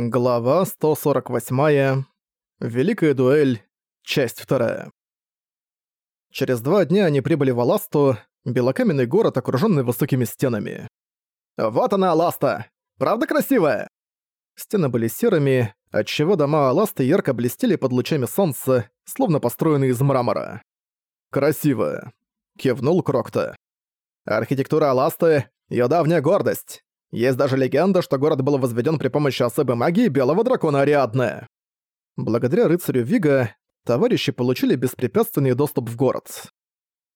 Глава 148. Великая дуэль. Часть 2. Через два дня они прибыли в Аласту, белокаменный город, окружённый высокими стенами. «Вот она, Аласта! Правда красивая?» Стены были серыми, отчего дома Аласты ярко блестели под лучами солнца, словно построенные из мрамора. «Красивая», — кивнул Крокта. «Архитектура Аласты — её давняя гордость. Есть даже легенда, что город был возведен при помощи особой магии белого дракона Ариадны. Благодаря рыцарю Вига, товарищи получили беспрепятственный доступ в город.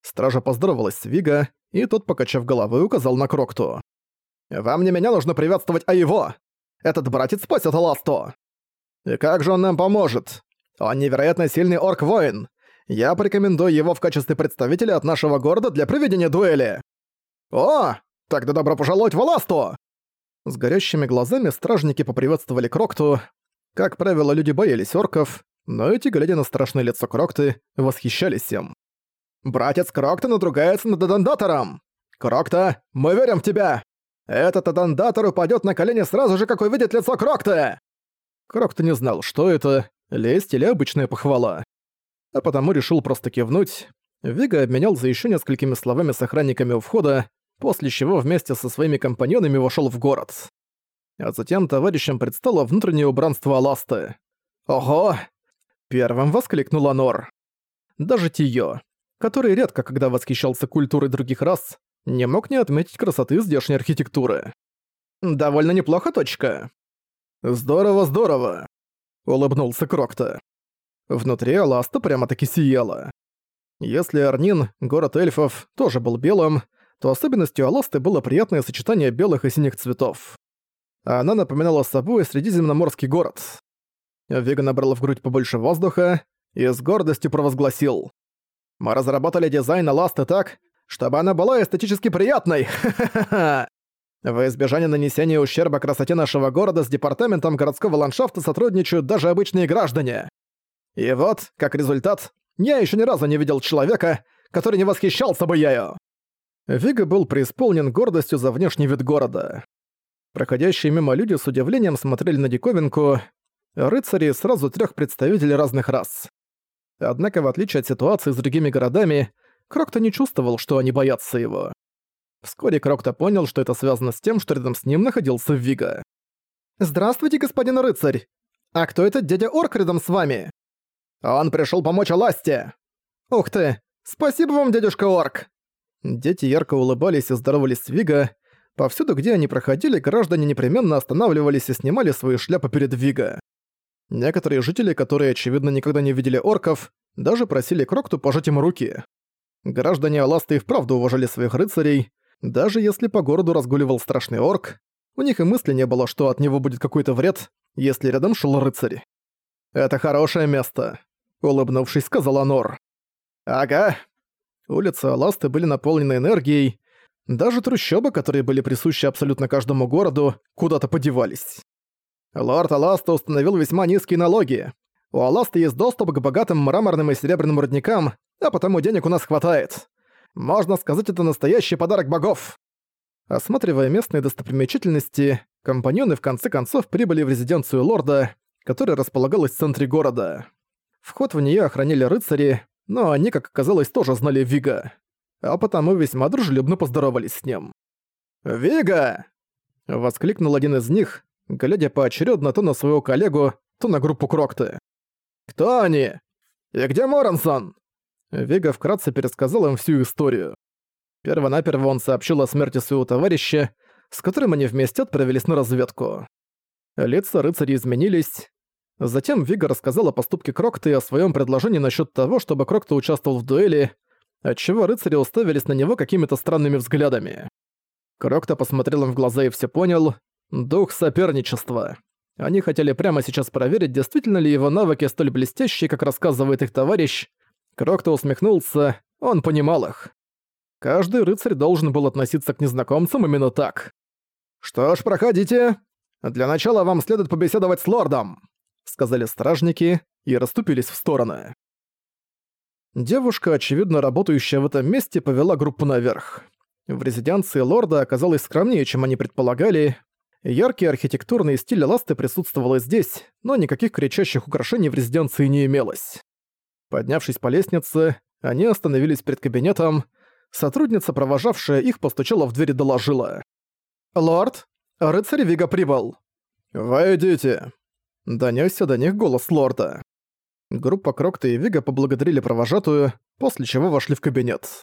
Стража поздоровалась с Вига, и тот, покачав головой, указал на Крокту. «Вам не меня нужно приветствовать, а его! Этот братец спасет Ласту! И как же он нам поможет? Он невероятно сильный орк-воин! Я порекомендую его в качестве представителя от нашего города для проведения дуэли!» «О, тогда добро пожаловать в Аласту!» С горящими глазами стражники поприветствовали Крокту. Как правило, люди боялись орков, но эти, глядя на страшное лицо Крокты, восхищались им. «Братец Крокта надругается над Адандатором! Крокта, мы верим в тебя! Этот Адандатор упадет на колени сразу же, как увидит лицо Крокты!» Крокта не знал, что это, лесть или обычная похвала. А потому решил просто кивнуть. Вига обменял за еще несколькими словами с охранниками у входа, после чего вместе со своими компаньонами вошел в город. А затем товарищам предстало внутреннее убранство Аласты. «Ого!» — первым воскликнула Нор. Даже Тио, который редко когда восхищался культурой других рас, не мог не отметить красоты здешней архитектуры. «Довольно неплохо, точка». «Здорово, здорово!» — улыбнулся Крокта. Внутри Аласта прямо-таки сияла. Если Арнин, город эльфов, тоже был белым, то особенностью Аласты было приятное сочетание белых и синих цветов. Она напоминала собой средиземноморский город. Вега набрал в грудь побольше воздуха и с гордостью провозгласил. «Мы разработали дизайн Аласты так, чтобы она была эстетически приятной! Ха-ха-ха! Избежание нанесения ущерба красоте нашего города с департаментом городского ландшафта сотрудничают даже обычные граждане. И вот, как результат, я еще ни разу не видел человека, который не восхищался бы ею. Вига был преисполнен гордостью за внешний вид города. Проходящие мимо люди с удивлением смотрели на диковинку, рыцари сразу трех представителей разных рас. Однако, в отличие от ситуации с другими городами, Крокто не чувствовал, что они боятся его. Вскоре Крокто понял, что это связано с тем, что рядом с ним находился Вига. «Здравствуйте, господин рыцарь! А кто этот дядя Орк рядом с вами?» «Он пришел помочь Аласте!» «Ух ты! Спасибо вам, дядюшка Орк!» Дети ярко улыбались и здоровались с Вига. Повсюду, где они проходили, граждане непременно останавливались и снимали свои шляпы перед Вига. Некоторые жители, которые, очевидно, никогда не видели орков, даже просили Крокту пожать им руки. Граждане Аласты и вправду уважали своих рыцарей, даже если по городу разгуливал страшный орк, у них и мысли не было, что от него будет какой-то вред, если рядом шел рыцарь. «Это хорошее место», — улыбнувшись, сказала Нор. «Ага, Улицы Аласты были наполнены энергией, даже трущобы, которые были присущи абсолютно каждому городу, куда-то подевались. Лорд Аласта установил весьма низкие налоги. У Аласты есть доступ к богатым мраморным и серебряным родникам, а потому денег у нас хватает. Можно сказать, это настоящий подарок богов. Осматривая местные достопримечательности, компаньоны в конце концов прибыли в резиденцию лорда, которая располагалась в центре города. Вход в нее охраняли рыцари, но они, как оказалось, тоже знали Вига, а потому весьма дружелюбно поздоровались с ним. «Вига!» — воскликнул один из них, глядя поочередно то на своего коллегу, то на группу Крокты. «Кто они? И где Морансон?» Вига вкратце пересказал им всю историю. Первонаперво он сообщил о смерти своего товарища, с которым они вместе отправились на разведку. Лица рыцарей изменились, Затем Вига рассказал о поступке Крокта и о своем предложении насчет того, чтобы Крокта участвовал в дуэли, отчего рыцари уставились на него какими-то странными взглядами. Крокта посмотрел им в глаза и все понял. Дух соперничества. Они хотели прямо сейчас проверить, действительно ли его навыки столь блестящие, как рассказывает их товарищ. Крокта усмехнулся, он понимал их. Каждый рыцарь должен был относиться к незнакомцам именно так. «Что ж, проходите. Для начала вам следует побеседовать с лордом», сказали стражники и расступились в стороны. Девушка, очевидно работающая в этом месте, повела группу наверх. В резиденции лорда оказалось скромнее, чем они предполагали. Яркий архитектурный стиль Аласты присутствовал здесь, но никаких кричащих украшений в резиденции не имелось. Поднявшись по лестнице, они остановились перед кабинетом. Сотрудница, провожавшая их, постучала в дверь и доложила. «Лорд, рыцарь Вига прибыл». «Войдите», — донёсся до них голос лорда. Группа Крокта и Вига поблагодарили провожатую, после чего вошли в кабинет.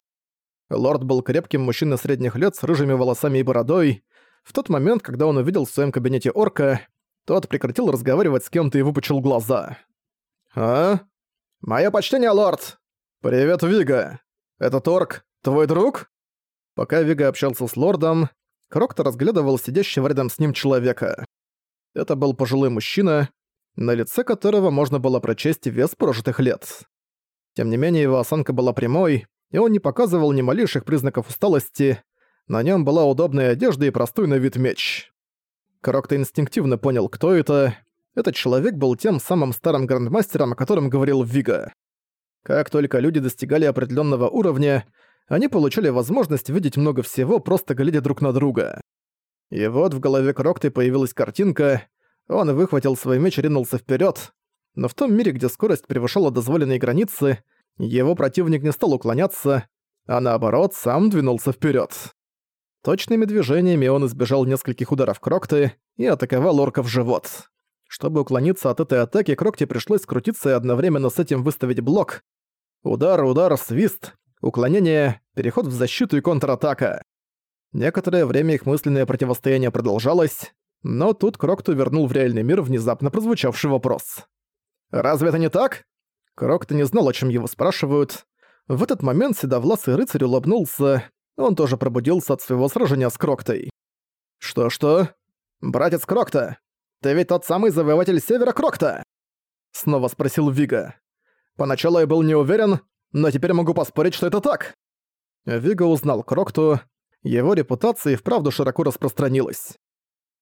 Лорд был крепким мужчиной средних лет с рыжими волосами и бородой. В тот момент, когда он увидел в своем кабинете орка, тот прекратил разговаривать с кем-то и выпучил глаза. «А? Моё почтение, лорд!» «Привет, Вига! Этот орк твой друг?» Пока Вига общался с лордом, Крокто разглядывал сидящего рядом с ним человека. Это был пожилой мужчина, на лице которого можно было прочесть вес прожитых лет. Тем не менее, его осанка была прямой, и он не показывал ни малейших признаков усталости, на нем была удобная одежда и простой на вид меч. Крокто инстинктивно понял, кто это. Этот человек был тем самым старым грандмастером, о котором говорил Вига. Как только люди достигали определенного уровня, они получали возможность видеть много всего, просто глядя друг на друга. И вот в голове Крокты появилась картинка, он выхватил свой меч и ринулся вперед, но в том мире, где скорость превышала дозволенные границы, его противник не стал уклоняться, а наоборот, сам двинулся вперед. Точными движениями он избежал нескольких ударов Крокты и атаковал орка в живот. Чтобы уклониться от этой атаки, Крокте пришлось скрутиться и одновременно с этим выставить блок. Удар, удар, свист, уклонение, переход в защиту и контратака. Некоторое время их мысленное противостояние продолжалось, но тут Крокту вернул в реальный мир внезапно прозвучавший вопрос. «Разве это не так?» Крокто не знал, о чем его спрашивают. В этот момент седовласый рыцарь улыбнулся, он тоже пробудился от своего сражения с Кроктой. «Что-что? Братец Крокта, ты ведь тот самый завоеватель Севера Крокта?» Снова спросил Вига. «Поначалу я был не уверен, но теперь могу поспорить, что это так. Вига узнал Крокту, его репутация и вправду широко распространилась.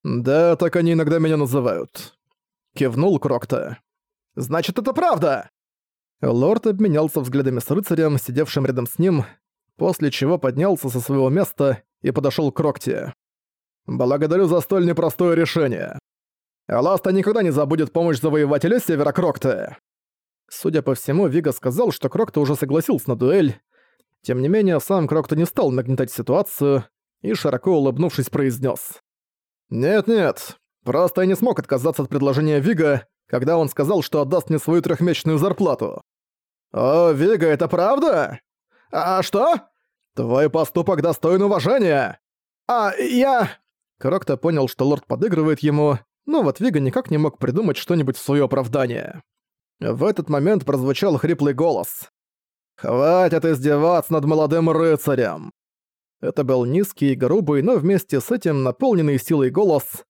«Да, так они иногда меня называют», — кивнул Крокта. «Значит, это правда!» Лорд обменялся взглядами с рыцарем, сидевшим рядом с ним, после чего поднялся со своего места и подошёл к Крокте. «Благодарю за столь непростое решение. Аласта никогда не забудет помощь завоевателя Севера Крокта. Судя по всему, Вига сказал, что Крокто уже согласился на дуэль. Тем не менее, сам Крокто не стал нагнетать ситуацию и, широко улыбнувшись, произнес: «Нет-нет, просто я не смог отказаться от предложения Вига, когда он сказал, что отдаст мне свою трехмесячную зарплату». «О, Вига, это правда? А что? Твой поступок достоин уважения!» «А, я...» Крокто понял, что лорд подыгрывает ему, но вот Вига никак не мог придумать что-нибудь в своё оправдание. В этот момент прозвучал хриплый голос. «Хватит издеваться над молодым рыцарем!» Это был низкий и грубый, но вместе с этим наполненный силой голос.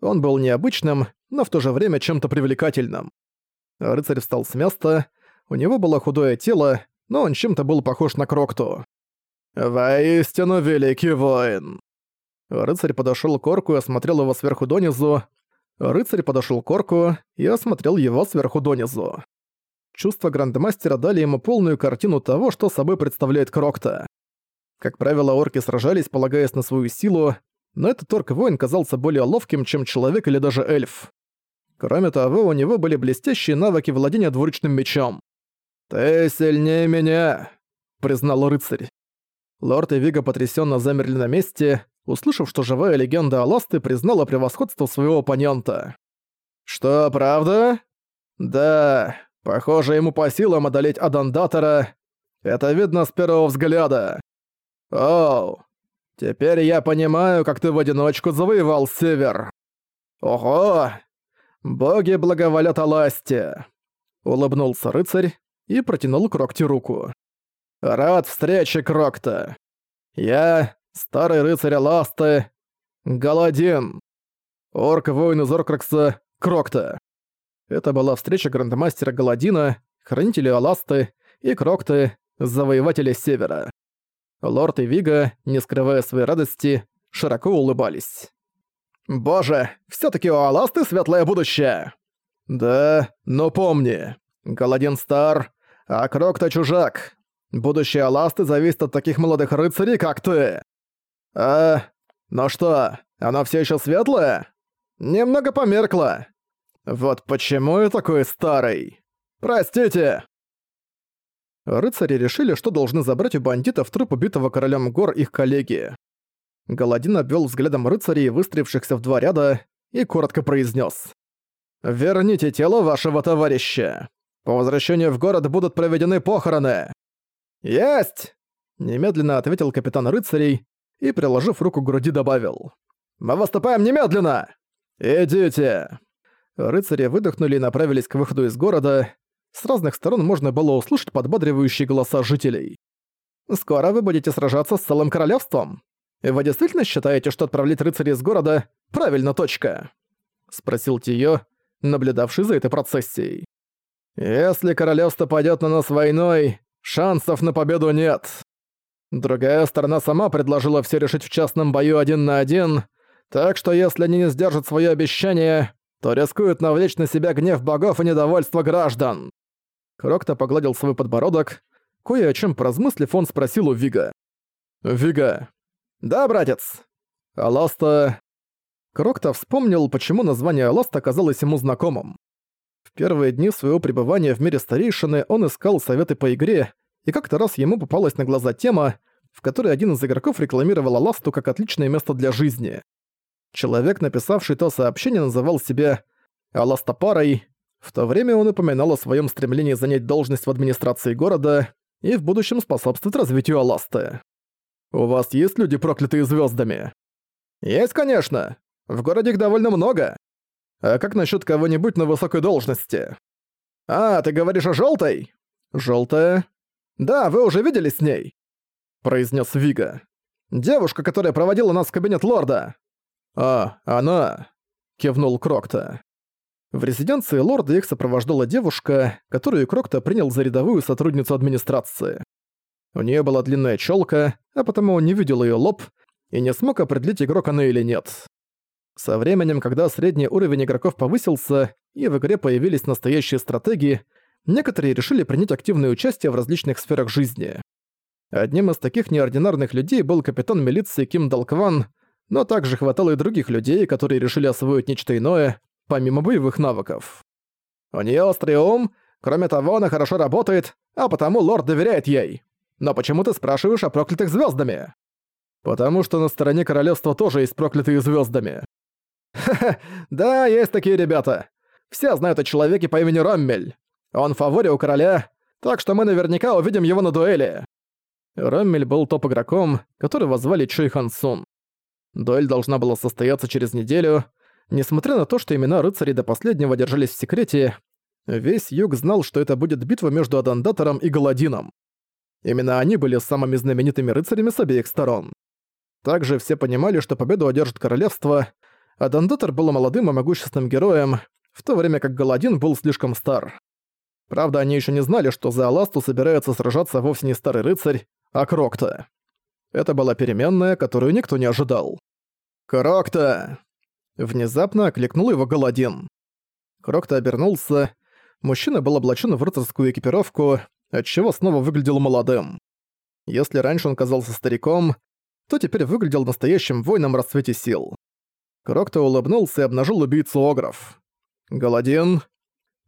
Он был необычным, но в то же время чем-то привлекательным. Рыцарь встал с места, у него было худое тело, но он чем-то был похож на Крокту. «Воистину великий воин!» Рыцарь подошёл к орку и осмотрел его сверху донизу, Рыцарь подошел к орку и осмотрел его сверху донизу. Чувства грандмастера дали ему полную картину того, что собой представляет Крокта. Как правило, орки сражались, полагаясь на свою силу, но этот орк-воин казался более ловким, чем человек или даже эльф. Кроме того, у него были блестящие навыки владения двуручным мечом. «Ты сильнее меня», — признал рыцарь. Лорд и Вига потрясенно замерли на месте, услышав, что живая легенда Аласты признала превосходство своего оппонента. «Что, правда?» «Да, похоже, ему по силам одолеть Адандатора. Это видно с первого взгляда. Оу, теперь я понимаю, как ты в одиночку завоевал Север. Ого! Боги благоволят Аласте!» Улыбнулся рыцарь и протянул Крокте руку. «Рад встрече, Крокта. Я Старый рыцарь Аласты, Галадин, орк-воин из Оркракса, Крокта. Это была встреча грандмастера Галадина, хранителя Аласты и Крокты, завоевателя Севера. Лорд и Вига, не скрывая своей радости, широко улыбались. «Боже, все таки у Аласты светлое будущее!» «Да, но помни, Галадин стар, а Крокта чужак. Будущее Аласты зависит от таких молодых рыцарей, как ты!» «А, ну что, оно все еще светлое?» Немного померкла. Вот почему я такой старый. Простите!» Рыцари решили, что должны забрать у бандитов труп убитого королем гор их коллеги. Галадин обвел взглядом рыцарей, выстроившихся в два ряда, и коротко произнес: «Верните тело вашего товарища. По возвращению в город будут проведены похороны». «Есть!» – немедленно ответил капитан рыцарей и, приложив руку к груди, добавил. «Мы выступаем немедленно! Идите!» Рыцари выдохнули и направились к выходу из города. С разных сторон можно было услышать подбадривающие голоса жителей. «Скоро вы будете сражаться с целым королевством. Вы действительно считаете, что отправлять рыцарей из города – правильно точка?» – спросил Тиё, наблюдавший за этой процессией. «Если королевство пойдет на нас войной, шансов на победу нет. Другая сторона сама предложила все решить в частном бою один на один, так что если они не сдержат свое обещание, то рискуют навлечь на себя гнев богов и недовольство граждан». Крокто погладил свой подбородок. Кое о чем поразмыслив, он спросил у Вига. «Вига». «Да, братец». Аласта... Крокто вспомнил, почему название Аласта оказалось ему знакомым. В первые дни своего пребывания в мире старейшины он искал советы по игре, и как-то раз ему попалась на глаза тема, в которой один из игроков рекламировал Аласту как отличное место для жизни. Человек, написавший то сообщение, называл себя Аластапарой. В то время он упоминал о своем стремлении занять должность в администрации города и в будущем способствовать развитию Аласты. «У вас есть люди, проклятые звездами? «Есть, конечно. В городе их довольно много. А как насчет кого-нибудь на высокой должности?» «А, ты говоришь о желтой? Желтая? Да, вы уже видели с ней?» произнес Вига. «Девушка, которая проводила нас в кабинет лорда». «А, она...» — кивнул Крокта. В резиденции лорда их сопровождала девушка, которую Крокта принял за рядовую сотрудницу администрации. У нее была длинная челка, а потому он не видел ее лоб и не смог определить, игрок она или нет. Со временем, когда средний уровень игроков повысился и в игре появились настоящие стратегии, некоторые решили принять активное участие в различных сферах жизни. Одним из таких неординарных людей был капитан милиции Ким Далкван, но также хватало и других людей, которые решили освоить нечто иное, помимо боевых навыков. У неё острый ум, кроме того, она хорошо работает, а потому лорд доверяет ей. Но почему ты спрашиваешь о проклятых звездами? Потому что на стороне королевства тоже есть проклятые звездами. Ха-ха, да, есть такие ребята. Все знают о человеке по имени Роммель. Он фаворит у короля, так что мы наверняка увидим его на дуэли. Роммель был топ-игроком, которого звали Чуй Хан Сун. Дуэль должна была состояться через неделю. Несмотря на то, что имена рыцарей до последнего держались в секрете, весь юг знал, что это будет битва между Адандатором и Галадином. Именно они были самыми знаменитыми рыцарями с обеих сторон. Также все понимали, что победу одержит королевство, а Дандатор был молодым и могущественным героем, в то время как Галадин был слишком стар. Правда, они еще не знали, что за Аласту собирается сражаться вовсе не старый рыцарь, а Крокта. Это была переменная, которую никто не ожидал. «Крокта!» Внезапно окликнул его Галадин. Крокта обернулся. Мужчина был облачен в рыцарскую экипировку, отчего снова выглядел молодым. Если раньше он казался стариком, то теперь выглядел настоящим воином расцвете сил. Крокто улыбнулся и обнажил убийцу Огров. Галадин.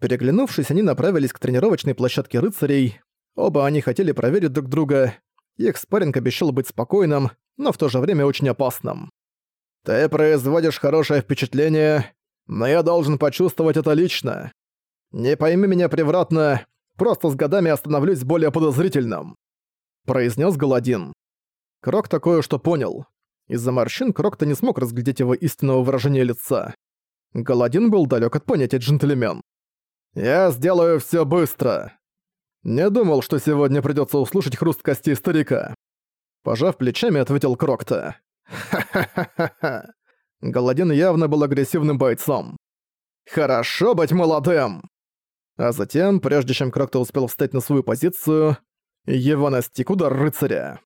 Переглянувшись, они направились к тренировочной площадке рыцарей. Оба они хотели проверить друг друга. Их спарринг обещал быть спокойным, но в то же время очень опасным. «Ты производишь хорошее впечатление, но я должен почувствовать это лично. Не пойми меня превратно, просто с годами остановлюсь более подозрительным», — произнес Галадин. Крок такое что понял. Из-за морщин Крок-то не смог разглядеть его истинного выражения лица. Галадин был далек от понятия джентльмен. «Я сделаю все быстро!» Не думал, что сегодня придется услышать хруст костей старика. Пожав плечами, ответил Крокта. «Ха-ха-ха-ха-ха!» Галадин явно был агрессивным бойцом. «Хорошо быть молодым!» А затем, прежде чем Крокта успел встать на свою позицию, его настиг удар рыцаря.